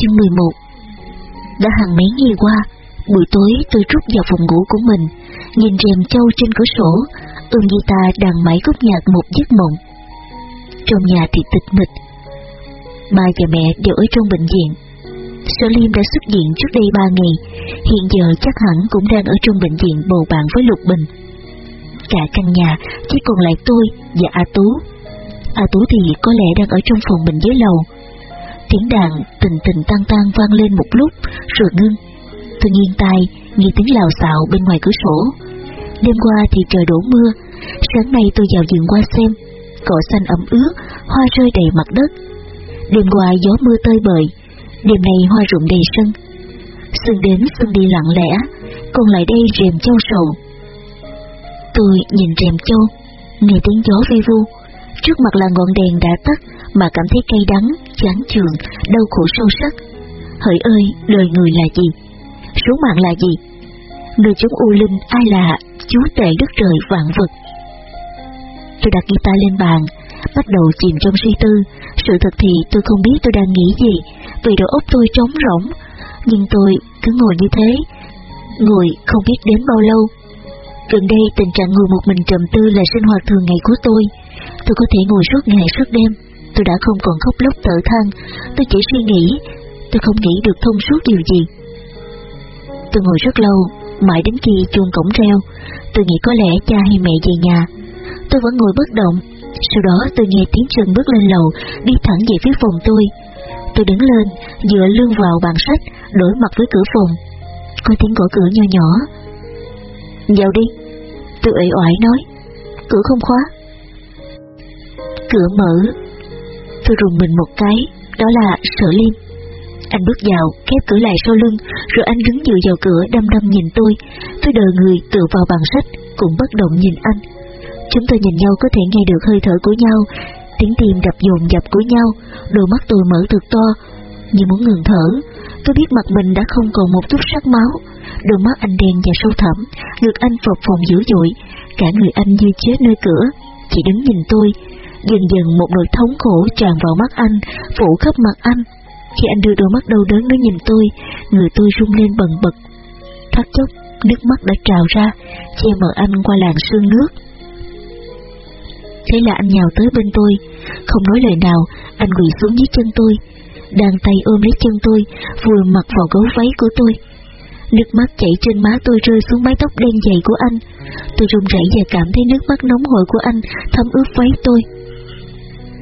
Chương 11 Đã hàng mấy ngày qua, buổi tối tôi rút vào phòng ngủ của mình, nhìn rèm châu trên cửa sổ, ôm guitar đàn mãi khúc nhạc một giấc mộng. Trong nhà thì tịch mịch. Ba và mẹ đều ở trong bệnh viện. Sở Liêm đã xuất viện trước đây ba ngày, hiện giờ chắc hẳn cũng đang ở trong bệnh viện bầu bạn với Lục Bình. Cả căn nhà chỉ còn lại tôi và A Tú. A Tú thì có lẽ đang ở trong phòng mình dưới lầu. Tiếng đàn tình tình tan tan vang lên một lúc rồi ngưng. Tôi nghiêng tai, nghe tiếng lào xạo bên ngoài cửa sổ. Đêm qua thì trời đổ mưa, sáng nay tôi vào giường qua xem, cỏ xanh ẩm ướt, hoa rơi đầy mặt đất. Đêm qua gió mưa tơi bời, đêm nay hoa rụng đầy sân. Sương đến sương đi lặng lẽ, còn lại đây rèm châu sầu. Tôi nhìn rèm châu, nghe tiếng gió vi vu, trước mặt là ngọn đèn đã tắt mà cảm thấy cay đắng, chán chường, đau khổ sâu sắc. Hỡi ơi, đời người là gì? Số mạng là gì? Người chúng u linh ai là chúa tể đất trời vạn vật? Tôi đặt guitar lên bàn, bắt đầu chìm trong suy tư. Sự thật thì tôi không biết tôi đang nghĩ gì, vì đầu óc tôi trống rỗng. Nhưng tôi cứ ngồi như thế, ngồi không biết đến bao lâu. Gần đây tình trạng ngồi một mình trầm tư là sinh hoạt thường ngày của tôi. Tôi có thể ngồi suốt ngày suốt đêm. Tôi đã không còn khóc lóc tự than, tôi chỉ suy nghĩ, tôi không nghĩ được thông suốt điều gì. Tôi ngồi rất lâu, mãi đến khi chuông cổng reo, tôi nghĩ có lẽ cha hay mẹ về nhà. Tôi vẫn ngồi bất động, sau đó tôi nghe tiếng chân bước lên lầu, đi thẳng về phía phòng tôi. Tôi đứng lên, dựa lưng vào bàn sách, đổi mặt với cửa phòng. Có tiếng gõ cửa nho nhỏ. Vào đi, tôi ủy oải nói. Cửa không khóa. Cửa mở. Tôi rùng mình một cái, đó là sở liêm. Anh bước vào, khép cửa lại sau lưng, rồi anh đứng dựa vào cửa đăm đăm nhìn tôi. Tôi đờ người tựa vào bàn sách, cũng bất động nhìn anh. Chúng tôi nhìn nhau có thể nghe được hơi thở của nhau, tiếng tim đập dồn dập của nhau, đôi mắt tôi mở thật to, như muốn ngừng thở. Tôi biết mặt mình đã không còn một chút sắc máu, đôi mắt anh đen và sâu thẳm, ngực anh phập phồng dữ dội, cả người anh như chết nơi cửa, chỉ đứng nhìn tôi. Dần dần một nỗi thống khổ tràn vào mắt anh, phủ khắp mặt anh. Khi anh đưa đôi mắt đau đớn đến nhìn tôi, người tôi rung lên bần bật. Thoát chốc, nước mắt đã trào ra, che mờ anh qua làn sương nước. Thế là anh nhào tới bên tôi, không nói lời nào, anh quỳ xuống dưới chân tôi, đàn tay ôm lấy chân tôi, vừa mặc vào gấu váy của tôi. Nước mắt chảy trên má tôi rơi xuống mái tóc đen dày của anh. Tôi run rẩy và cảm thấy nước mắt nóng hổi của anh thấm ướt váy tôi.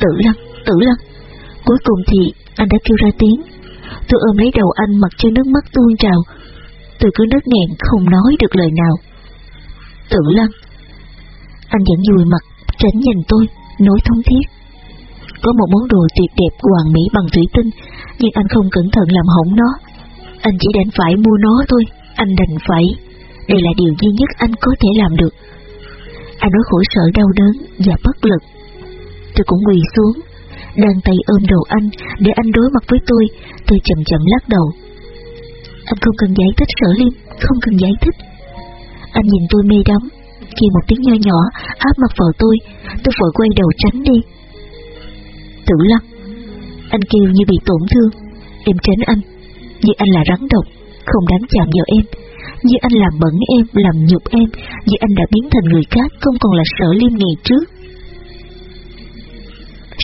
Tử Lâm, tử Lâm. Cuối cùng thì anh đã kêu ra tiếng. Tôi ôm lấy đầu anh mặc cho nước mắt tuôn trào. Tôi cứ nấc nghẹn không nói được lời nào. Tử Lâm. Anh vẫn dùi mặt, tránh nhìn tôi, nói thống thiết. Có một món đồ tuyệt đẹp hoàn mỹ bằng thủy tinh, nhưng anh không cẩn thận làm hỏng nó. Anh chỉ đành phải mua nó thôi, anh đành phải. Đây là điều duy nhất anh có thể làm được. Anh nói khổ sở đau đớn và bất lực. Tôi cũng quỳ xuống, đang tay ôm đầu anh để anh đối mặt với tôi, tôi chậm chậm lắc đầu. Anh không cần giải thích sở liêm, không cần giải thích. Anh nhìn tôi mê đắm, khi một tiếng nho nhỏ áp mặt vào tôi, tôi vội quay đầu tránh đi. Tử lăng, anh kêu như bị tổn thương, em tránh anh, như anh là rắn độc, không đáng chạm vào em, như anh làm bẩn em, làm nhục em, như anh đã biến thành người khác, không còn là sở liêm ngày trước.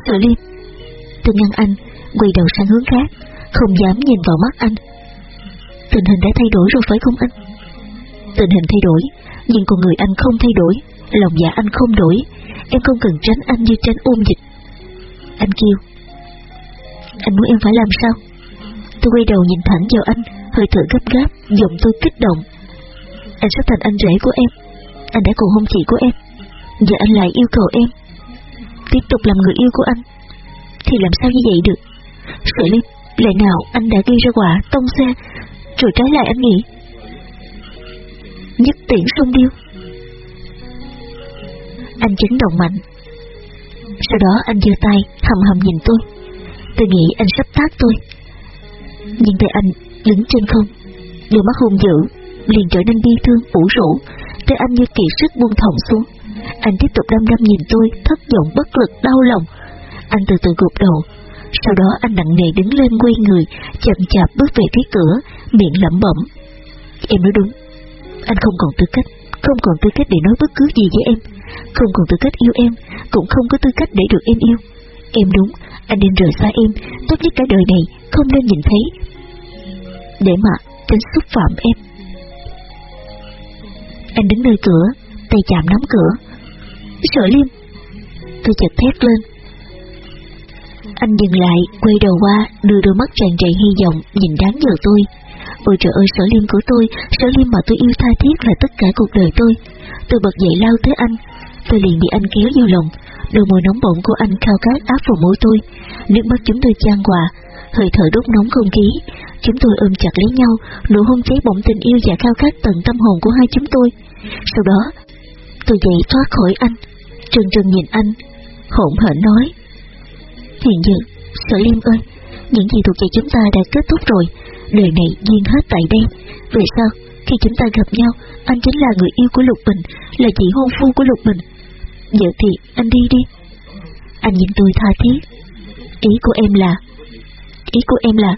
Sở liêm, tôi ngăn anh, quay đầu sang hướng khác, không dám nhìn vào mắt anh. Tình hình đã thay đổi rồi phải không anh? Tình hình thay đổi, nhưng con người anh không thay đổi, lòng dạ anh không đổi, em không cần tránh anh như tránh ôm dịch. Anh kêu, anh muốn em phải làm sao? Tôi quay đầu nhìn thẳng vào anh, hơi thở gấp gáp, giọng tôi kích động. Anh sẽ thành anh rể của em, anh đã cùng hôn chị của em, giờ anh lại yêu cầu em tiếp tục làm người yêu của anh, thì làm sao như vậy được? Sợi lý lẽ nào anh đã gây ra quả tông xe, rồi trái lại anh nghĩ nhất tiễn sông điêu. Anh chấn động mạnh. Sau đó anh giơ tay hầm hầm nhìn tôi. Tôi nghĩ anh sắp tát tôi. Nhưng tay anh đứng trên không, đôi mắt hung dữ, liền trở nên bi thương, ủ rũ. Tay anh như kỳ sức buông thòng xuống. Anh tiếp tục đăm đăm nhìn tôi, thất vọng bất lực, đau lòng. Anh từ từ gục đầu, Sau đó anh nặng nề đứng lên quay người, chậm chạp bước về phía cửa, miệng lẩm bẩm. Em nói đúng, anh không còn tư cách, không còn tư cách để nói bất cứ gì với em, không còn tư cách yêu em, cũng không có tư cách để được em yêu. Em đúng, anh nên rời xa em, tốt nhất cả đời này không nên nhìn thấy. Để mà tránh xúc phạm em. Anh đứng nơi cửa, tay chạm nắm cửa sở liêm. Tôi chợt thét lên. Anh dừng lại, quay đầu qua, đưa đôi mắt tràn đầy hy vọng, nhìn đáng nhờ tôi. Ôi trời ơi sở liêm của tôi, sở liêm mà tôi yêu tha thiết là tất cả cuộc đời tôi. Tôi bật dậy lao tới anh, tôi liền bị anh kéo vào lòng, đôi môi nóng bỏng của anh khao khát áp vào môi tôi, nước mắt chúng tôi chan hòa, hơi thở đốt nóng không khí. Chúng tôi ôm chặt lấy nhau, nụ hôn cháy bỏng tình yêu và khao khát tận tâm hồn của hai chúng tôi. Sau đó, tôi dậy thoát khỏi anh, trừng trừng nhìn anh, hỗn hển nói. Hiện giờ, sở liêm ơi, những gì thuộc về chúng ta đã kết thúc rồi, đời này duyên hết tại đây. Về sau, khi chúng ta gặp nhau, anh chính là người yêu của Lục Bình, là chị hôn phu của Lục Bình. Giờ thì anh đi đi. Anh nhìn tôi tha thiết. Ý của em là... Ý của em là...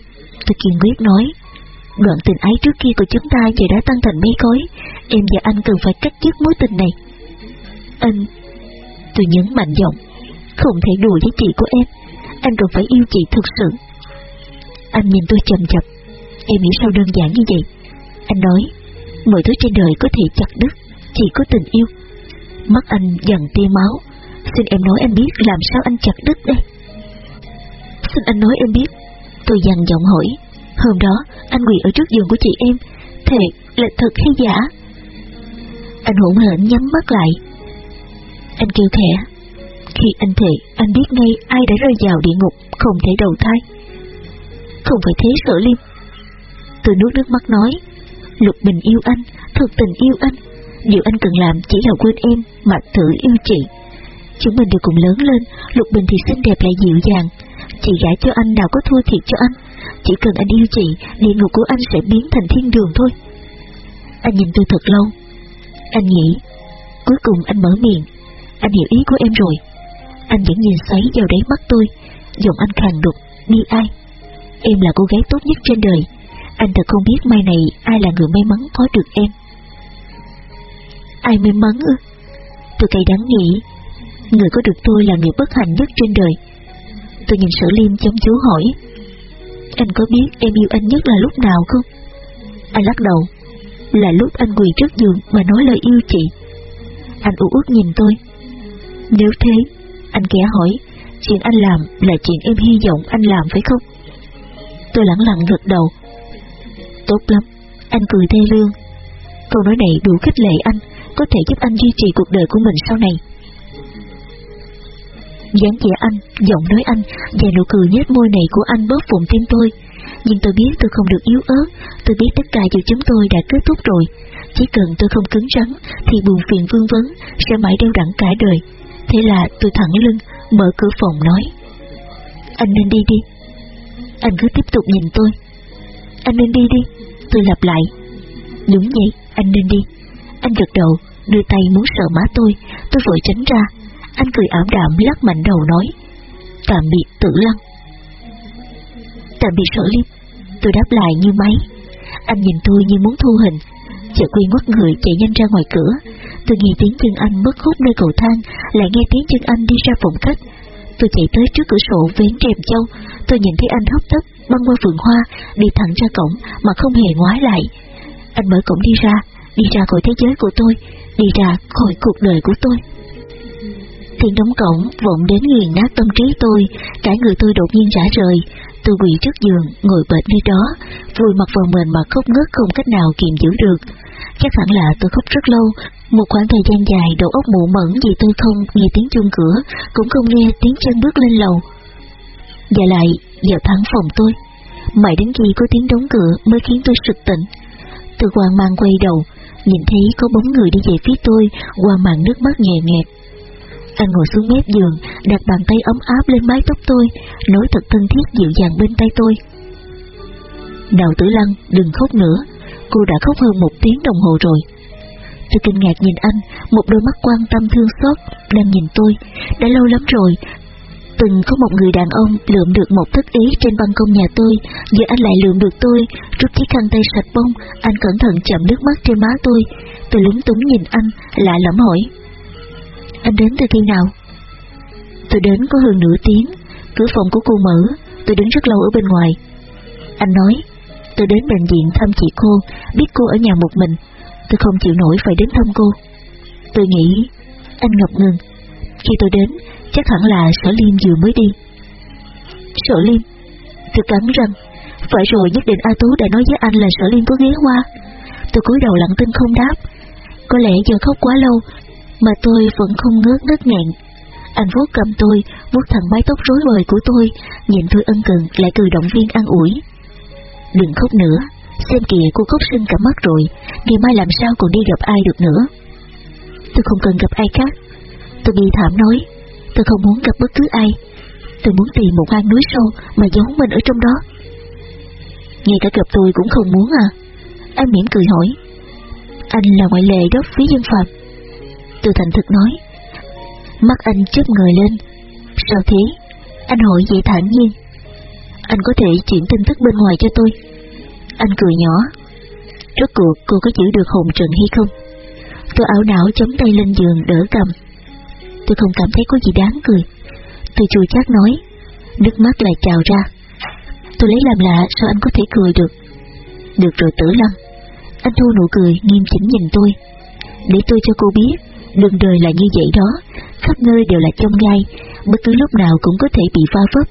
Tôi kiên quyết nói. Đoạn tình ái trước kia của chúng ta giờ đã tăng thành mấy khối. Em và anh cần phải cắt dứt mối tình này. Anh... Tôi nhấn mạnh giọng. Không thể đùa với chị của em. Anh cần phải yêu chị thực sự. Anh nhìn tôi chầm chập. Em nghĩ sao đơn giản như vậy? Anh nói, mọi thứ trên đời có thể chặt đứt, chỉ có tình yêu. Mắt anh dần tia máu. Xin em nói em biết làm sao anh chặt đứt đây. Xin anh nói em biết. Tôi dằn giọng hỏi. Hôm đó, anh quỳ ở trước giường của chị em. Thề là thật hay giả? Anh hỗn hển nhắm mắt lại. Anh kêu khẽ. Khi anh thề, anh biết ngay ai đã rơi vào địa ngục, không thể đầu thai. Không phải thế sở liêm. Tôi nuốt nước mắt nói. Lục Bình yêu anh, thật tình yêu anh. Điều anh cần làm chỉ là quên em mà thử yêu chị. Chúng mình đều cùng lớn lên, Lục Bình thì xinh đẹp lại dịu dàng. Chị gả cho anh nào có thua thiệt cho anh. Chỉ cần anh yêu chị, địa ngục của anh sẽ biến thành thiên đường thôi. Anh nhìn tôi thật lâu. Anh nghĩ, cuối cùng anh mở miệng. Anh hiểu ý của em rồi. Anh vẫn nhìn xoáy vào đáy mắt tôi, giọng anh khàn đục, đi ai. Em là cô gái tốt nhất trên đời. Anh thật không biết mai này ai là người may mắn có được em. Ai may mắn ư? Tôi cay đắng nghĩ, người có được tôi là người bất hạnh nhất trên đời. Tôi nhìn sở liêm chăm chú hỏi, anh có biết em yêu anh nhất là lúc nào không? Anh lắc đầu, là lúc anh quỳ trước giường mà nói lời yêu chị. Anh u uất nhìn tôi. Nếu thế, anh kẻ hỏi, chuyện anh làm là chuyện em hy vọng anh làm phải không? Tôi lặng lặng gật đầu. Tốt lắm, anh cười thê lương. Câu nói này đủ khích lệ anh, có thể giúp anh duy trì cuộc đời của mình sau này. dáng vẻ anh, giọng nói anh và nụ cười nhếch môi này của anh bóp vùng tim tôi. Nhưng tôi biết tôi không được yếu ớt, tôi biết tất cả giữa chúng tôi đã kết thúc rồi. Chỉ cần tôi không cứng rắn, thì buồn phiền vương vấn sẽ mãi đeo đẳng cả đời. Thế là tôi thẳng lưng, mở cửa phòng nói. Anh nên đi đi. Anh cứ tiếp tục nhìn tôi. Anh nên đi đi. Tôi lặp lại. Đúng vậy, anh nên đi. Anh gật đầu, đưa tay muốn sợ má tôi, tôi vội tránh ra. Anh cười ảm đạm lắc mạnh đầu nói. Tạm biệt tử lăng. Tạm biệt sở liêm. Tôi đáp lại như máy. Anh nhìn tôi như muốn thu hình. Chợt quy ngoắt người chạy nhanh ra ngoài cửa. Tôi nghe tiếng chân anh mất hút nơi cầu thang, lại nghe tiếng chân anh đi ra phòng khách. Tôi chạy tới trước cửa sổ vén rèm châu, tôi nhìn thấy anh hấp tấp băng qua vườn hoa, đi thẳng ra cổng mà không hề ngoái lại. Anh mở cổng đi ra, đi ra khỏi thế giới của tôi, đi ra khỏi cuộc đời của tôi. Tiếng đóng cổng vọng đến nghiền nát tâm trí tôi, cả người tôi đột nhiên rã rời. Tôi quỳ trước giường, ngồi bệt nơi đó, vùi mặt vào mình mà khóc ngất không cách nào kiềm giữ được. Chắc hẳn là tôi khóc rất lâu, một khoảng thời gian dài đầu óc mụ mẫn vì tôi không nghe tiếng chuông cửa, cũng không nghe tiếng chân bước lên lầu. Và lại, vào thẳng phòng tôi, mãi đến khi có tiếng đóng cửa mới khiến tôi sực tỉnh. Tôi hoang mang quay đầu, nhìn thấy có bóng người đi về phía tôi qua màn nước mắt nhẹ nghẹt. Anh ngồi xuống mép giường, đặt bàn tay ấm áp lên mái tóc tôi, nói thật thân thiết dịu dàng bên tay tôi. Đào tử lăng, đừng khóc nữa, cô đã khóc hơn một tiếng đồng hồ rồi. Tôi kinh ngạc nhìn anh, một đôi mắt quan tâm thương xót đang nhìn tôi, đã lâu lắm rồi. Từng có một người đàn ông lượm được một thất ý trên ban công nhà tôi, giờ anh lại lượm được tôi, rút chiếc khăn tay sạch bông, anh cẩn thận chậm nước mắt trên má tôi. Tôi lúng túng nhìn anh, lạ lẫm hỏi. Anh đến từ khi nào? Tôi đến có hơn nửa tiếng, cửa phòng của cô mở, tôi đứng rất lâu ở bên ngoài. Anh nói, tôi đến bệnh viện thăm chị cô, biết cô ở nhà một mình, tôi không chịu nổi phải đến thăm cô. Tôi nghĩ, anh ngập ngừng. Khi tôi đến, chắc hẳn là sở liêm vừa mới đi. Sở liêm, tôi cắn răng, phải rồi nhất định A Tú đã nói với anh là sở liêm có ghé qua. Tôi cúi đầu lặng tin không đáp. Có lẽ giờ khóc quá lâu, mà tôi vẫn không ngớt nước nghẹn. Anh vuốt cầm tôi, vuốt thẳng mái tóc rối bời của tôi, nhìn tôi ân cần lại cười động viên an ủi. Đừng khóc nữa, xem kìa cô khóc sưng cả mắt rồi, ngày mai làm sao còn đi gặp ai được nữa. Tôi không cần gặp ai khác. Tôi bị thảm nói, tôi không muốn gặp bất cứ ai. Tôi muốn tìm một hang núi sâu mà giấu mình ở trong đó. Ngay cả gặp tôi cũng không muốn à? Anh mỉm cười hỏi. Anh là ngoại lệ đó phí dân phạm. Tôi thành thực nói. Mắt anh chớp người lên. Sao thế? Anh hỏi vậy thản nhiên. Anh có thể chuyển tin tức bên ngoài cho tôi. Anh cười nhỏ. Rốt cuộc cô có giữ được hồn trận hay không? Tôi ảo não chống tay lên giường đỡ cầm. Tôi không cảm thấy có gì đáng cười. Tôi chùi chát nói, nước mắt lại trào ra. Tôi lấy làm lạ sao anh có thể cười được. Được rồi tử lâm. Anh thu nụ cười nghiêm chỉnh nhìn tôi. Để tôi cho cô biết, đường đời là như vậy đó, khắp nơi đều là trong gai, bất cứ lúc nào cũng có thể bị va vấp,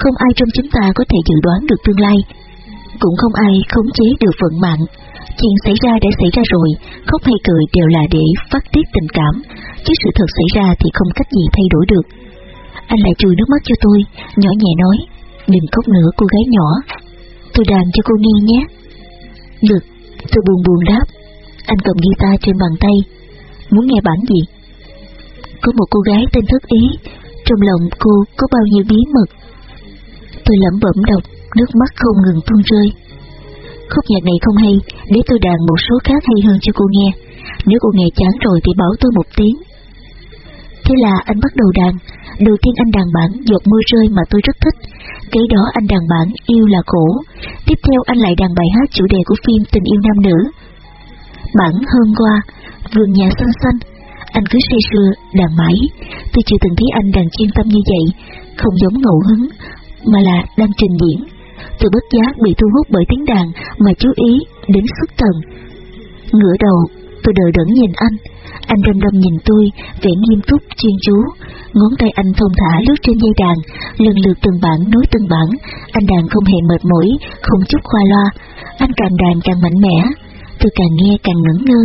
không ai trong chúng ta có thể dự đoán được tương lai, cũng không ai khống chế được vận mạng. Chuyện xảy ra đã xảy ra rồi, khóc hay cười đều là để phát tiết tình cảm, chứ sự thật xảy ra thì không cách gì thay đổi được. Anh lại chùi nước mắt cho tôi, nhỏ nhẹ nói, đừng khóc nữa cô gái nhỏ. Tôi đàn cho cô nghe nhé. Được, tôi buồn buồn đáp. Anh cầm guitar trên bàn tay. Muốn nghe bản gì? Có một cô gái tên Thất Ý, trong lòng cô có bao nhiêu bí mật. Tôi lẩm bẩm đọc, nước mắt không ngừng tuôn rơi. Khúc nhạc này không hay, để tôi đàn một số khác hay hơn cho cô nghe. Nếu cô nghe chán rồi thì bảo tôi một tiếng. Thế là anh bắt đầu đàn. Đầu tiên anh đàn bản Giọt mưa rơi mà tôi rất thích. Kế đó anh đàn bản Yêu là khổ. Tiếp theo anh lại đàn bài hát chủ đề của phim Tình yêu nam nữ. Bản Hôm qua, Vườn nhà xanh xanh. Anh cứ say sưa, đàn mãi. Tôi chưa từng thấy anh đàn chuyên tâm như vậy, không giống ngẫu hứng, mà là đang trình diễn. Tôi bất giác bị thu hút bởi tiếng đàn mà chú ý đến xuất thần. Ngửa đầu, tôi đợi đẫn nhìn anh. Anh đâm đâm nhìn tôi, vẻ nghiêm túc, chuyên chú. Ngón tay anh thông thả lướt trên dây đàn, lần lượt từng bản nối từng bản. Anh đàn không hề mệt mỏi, không chút khoa loa. Anh càng đàn càng mạnh mẽ. Tôi càng nghe càng ngẩn ngơ.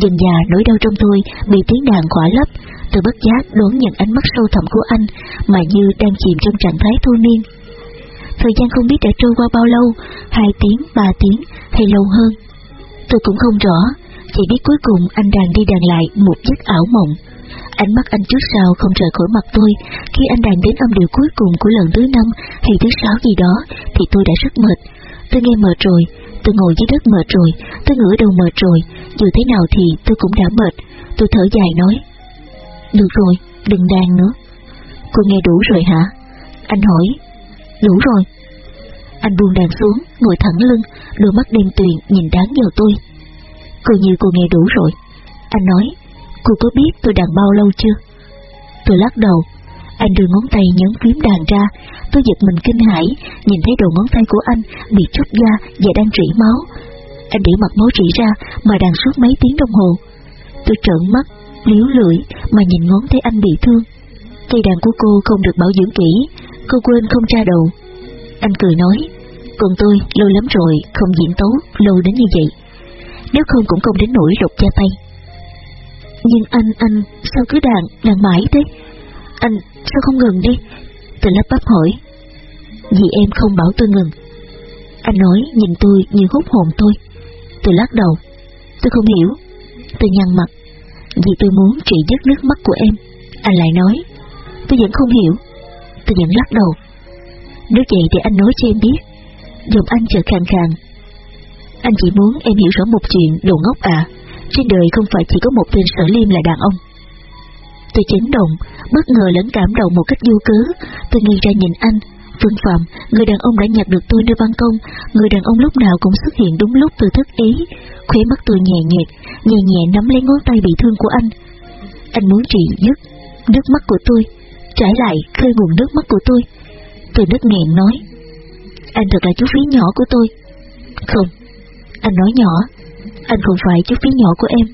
Dần già nỗi đau trong tôi bị tiếng đàn khỏa lấp. Tôi bất giác đón nhận ánh mắt sâu thẳm của anh, mà như đang chìm trong trạng thái thôi miên. Thời gian không biết đã trôi qua bao lâu, hai tiếng, ba tiếng hay lâu hơn. Tôi cũng không rõ, chỉ biết cuối cùng anh đàn đi đàn lại một giấc ảo mộng. Ánh mắt anh trước sau không rời khỏi mặt tôi, khi anh đàn đến âm điệu cuối cùng của lần thứ năm hay thứ sáu gì đó, thì tôi đã rất mệt. Tôi nghe mệt rồi, tôi ngồi dưới đất mệt rồi, tôi ngửa đầu mệt rồi, dù thế nào thì tôi cũng đã mệt. Tôi thở dài nói, được rồi, đừng đàn nữa. Cô nghe đủ rồi hả? Anh hỏi, đủ rồi. Anh buông đàn xuống, ngồi thẳng lưng, đôi mắt đen tuyền nhìn đáng vào tôi. Cô như cô nghe đủ rồi. Anh nói, cô có biết tôi đàn bao lâu chưa? Tôi lắc đầu. Anh đưa ngón tay nhấn phím đàn ra. Tôi giật mình kinh hãi, nhìn thấy đầu ngón tay của anh bị chút da và đang rỉ máu. Anh để mặt máu rỉ ra mà đàn suốt mấy tiếng đồng hồ. Tôi trợn mắt, liếu lưỡi mà nhìn ngón thấy anh bị thương. Cây đàn của cô không được bảo dưỡng kỹ, cô quên không tra đầu. Anh cười nói, còn tôi lâu lắm rồi không diễn tấu lâu đến như vậy nếu không cũng không đến nỗi rụt da tay. Nhưng anh, anh, sao cứ đàn, đàn mãi thế? Anh, sao không ngừng đi? Tôi lắp bắp hỏi. Vì em không bảo tôi ngừng. Anh nói nhìn tôi như hút hồn tôi. Tôi lắc đầu. Tôi không hiểu. Tôi nhăn mặt. Vì tôi muốn trị dứt nước mắt của em. Anh lại nói. Tôi vẫn không hiểu. Tôi vẫn lắc đầu. Nếu vậy thì anh nói cho em biết. dùng anh chợt khàn khàn anh chỉ muốn em hiểu rõ một chuyện đồ ngốc à Trên đời không phải chỉ có một tên sở liêm là đàn ông Tôi chấn động, bất ngờ lẫn cảm động một cách vô cớ. Tôi nghi ra nhìn anh, Phương Phạm, người đàn ông đã nhặt được tôi nơi ban công, người đàn ông lúc nào cũng xuất hiện đúng lúc tôi thức ý. Khóe mắt tôi nhẹ nhẹ, nhẹ nhẹ nắm lấy ngón tay bị thương của anh. Anh muốn trị dứt nước mắt của tôi, trải lại khơi nguồn nước mắt của tôi. Tôi đứt nghẹn nói, anh thật là chú phí nhỏ của tôi. Không, anh nói nhỏ, anh không phải chú phí nhỏ của em.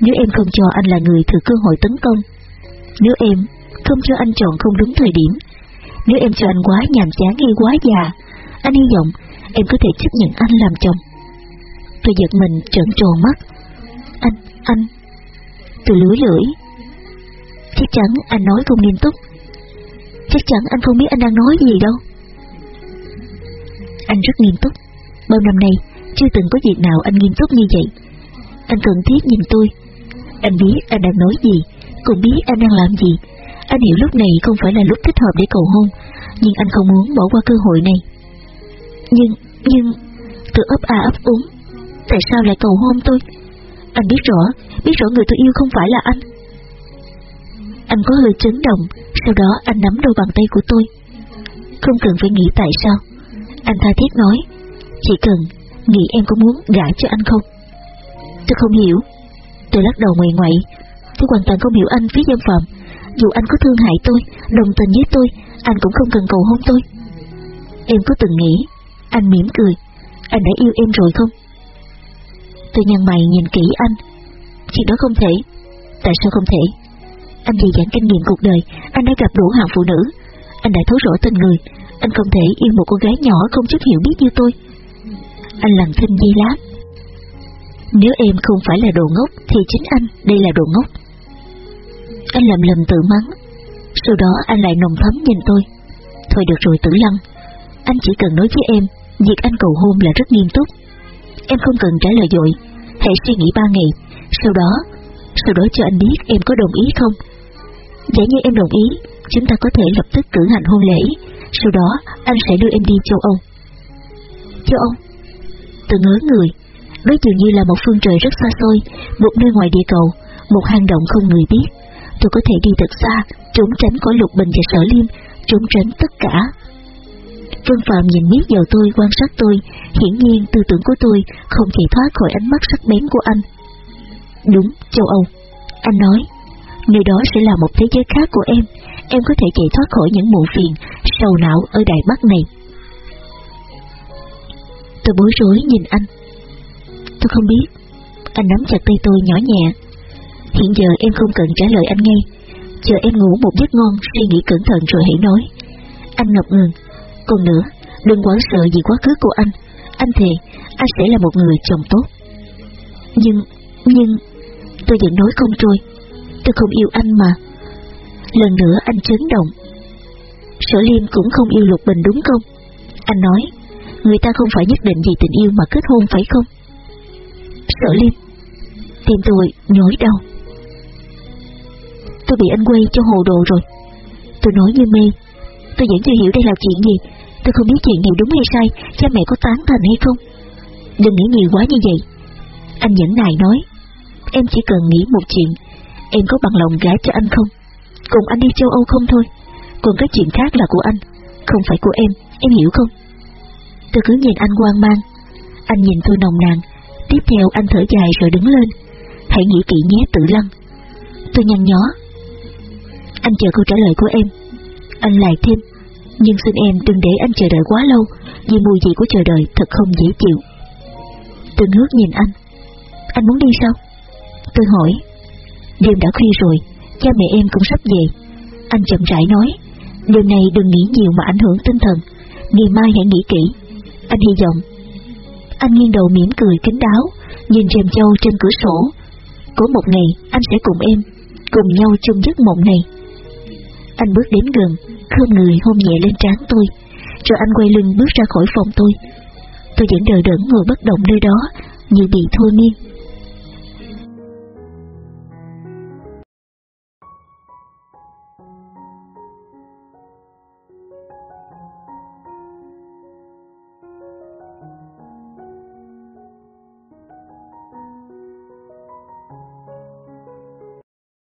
Nếu em không cho anh là người thừa cơ hội tấn công, nếu em không cho anh chọn không đúng thời điểm, nếu em cho anh quá nhàm chán hay quá già, anh hy vọng em có thể chấp nhận anh làm chồng. Tôi giật mình trợn tròn mắt. Anh, anh... Tôi lưỡi lưỡi. Chắc chắn anh nói không nghiêm túc. Chắc chắn anh không biết anh đang nói gì đâu. Anh rất nghiêm túc. Bao năm nay, chưa từng có việc nào anh nghiêm túc như vậy. Anh cần thiết nhìn tôi. Anh biết anh đang nói gì, cũng biết anh đang làm gì. Anh hiểu lúc này không phải là lúc thích hợp để cầu hôn, nhưng anh không muốn bỏ qua cơ hội này. Nhưng, nhưng, tôi ấp à ấp úng. Tại sao lại cầu hôn tôi? Anh biết rõ, biết rõ người tôi yêu không phải là anh. Anh có hơi chấn động, sau đó anh nắm đôi bàn tay của tôi. Không cần phải nghĩ tại sao. Anh tha thiết nói, chỉ cần nghĩ em có muốn gả cho anh không? Tôi không hiểu. Tôi lắc đầu ngoài ngoại. Tôi hoàn toàn không hiểu anh phía dân phòng dù anh có thương hại tôi, đồng tình với tôi, anh cũng không cần cầu hôn tôi. Em có từng nghĩ, anh mỉm cười, anh đã yêu em rồi không? Tôi nhăn mày nhìn kỹ anh. Chuyện đó không thể. Tại sao không thể? Anh dì dặn kinh nghiệm cuộc đời, anh đã gặp đủ hàng phụ nữ. Anh đã thấu rõ tình người, anh không thể yêu một cô gái nhỏ không chút hiểu biết như tôi. Anh làm thinh dây lát. Nếu em không phải là đồ ngốc, thì chính anh đây là đồ ngốc. Anh lầm lầm tự mắng. Sau đó anh lại nồng thấm nhìn tôi. Thôi được rồi tử lăng. Anh chỉ cần nói với em, việc anh cầu hôn là rất nghiêm túc. Em không cần trả lời dội. Hãy suy nghĩ ba ngày. Sau đó, sau đó cho anh biết em có đồng ý không. Giả như em đồng ý, chúng ta có thể lập tức cử hành hôn lễ. Sau đó, anh sẽ đưa em đi châu Âu. Châu Âu? từ ngớ người. Đó dường như là một phương trời rất xa xôi, một nơi ngoài địa cầu, một hang động không người biết tôi có thể đi thật xa, trốn tránh khỏi lục bình và sở liêm, trốn tránh tất cả. Vân Phạm nhìn miết vào tôi, quan sát tôi, hiển nhiên tư tưởng của tôi không thể thoát khỏi ánh mắt sắc bén của anh. Đúng, châu Âu. Anh nói, nơi đó sẽ là một thế giới khác của em, em có thể chạy thoát khỏi những muộn phiền, sầu não ở Đài Bắc này. Tôi bối rối nhìn anh. Tôi không biết. Anh nắm chặt tay tôi nhỏ nhẹ, Hiện giờ em không cần trả lời anh ngay. Chờ em ngủ một giấc ngon, Suy nghĩ cẩn thận rồi hãy nói. Anh ngập ngừng. Còn nữa, đừng quá sợ gì quá khứ của anh. Anh thề, anh sẽ là một người chồng tốt. Nhưng Nhưng, Tôi vẫn nói không trôi. Tôi không yêu anh mà. Lần nữa anh chấn động. Sở Liêm cũng không yêu Lục Bình đúng không? Anh nói, Người ta không phải nhất định vì tình yêu mà kết hôn phải không? Sở Liêm Tim tôi nhói đau tôi bị anh quay cho hồ đồ rồi. Tôi nói như mê. Tôi vẫn chưa hiểu đây là chuyện gì. Tôi không biết chuyện này đúng hay sai, cha mẹ có tán thành hay không. Đừng nghĩ nhiều quá như vậy. Anh nhẫn nại nói. Em chỉ cần nghĩ một chuyện. Em có bằng lòng gả cho anh không? Cùng anh đi châu Âu không thôi. Còn cái chuyện khác là của anh, không phải của em, em hiểu không? Tôi cứ nhìn anh quan mang. Anh nhìn tôi nồng nàn. Tiếp theo anh thở dài rồi đứng lên. Hãy nghĩ kỹ nhé tự lăng. Tôi nhăn nhó anh chờ câu trả lời của em. Anh lại thêm, Nhưng xin em đừng để anh chờ đợi quá lâu, Vì mùi vị của chờ đợi thật không dễ chịu. Tôi ngước nhìn anh. Anh muốn đi sao? Tôi hỏi. Đêm đã khuya rồi, Cha mẹ em cũng sắp về. Anh chậm rãi nói. Điều này đừng nghĩ nhiều mà ảnh hưởng tinh thần, Ngày mai hãy nghĩ kỹ. Anh hy vọng. Anh nghiêng đầu mỉm cười kính đáo, Nhìn rèm châu trên cửa sổ. Có một ngày anh sẽ cùng em, Cùng nhau chung giấc mộng này anh bước đến gần, khom người hôn nhẹ lên trán tôi, rồi anh quay lưng bước ra khỏi phòng tôi. Tôi vẫn đờ đẫn ngồi bất động nơi đó, như bị thôi miên.